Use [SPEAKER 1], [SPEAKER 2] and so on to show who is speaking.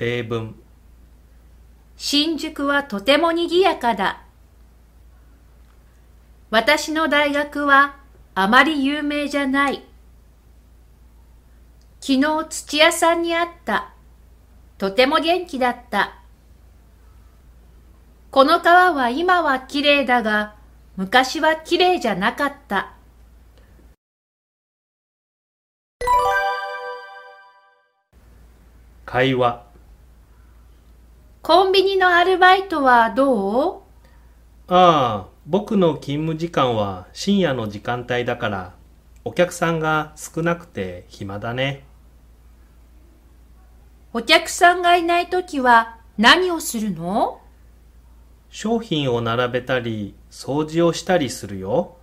[SPEAKER 1] 例文
[SPEAKER 2] 新宿はとても賑やかだ。私の大学はあまり有名じゃない。昨日土屋さんに会った。とても元気だった。この川は今は綺麗だが、昔は綺麗じゃなかった。
[SPEAKER 1] 会話
[SPEAKER 2] コンビニのアルバイトはどう？
[SPEAKER 1] ああ、僕の勤務時間は深夜の時間帯だから、お客さんが少なくて暇だね。
[SPEAKER 2] お客さんがいないときは何をするの？
[SPEAKER 1] 商品を並べたり、掃除をしたりするよ。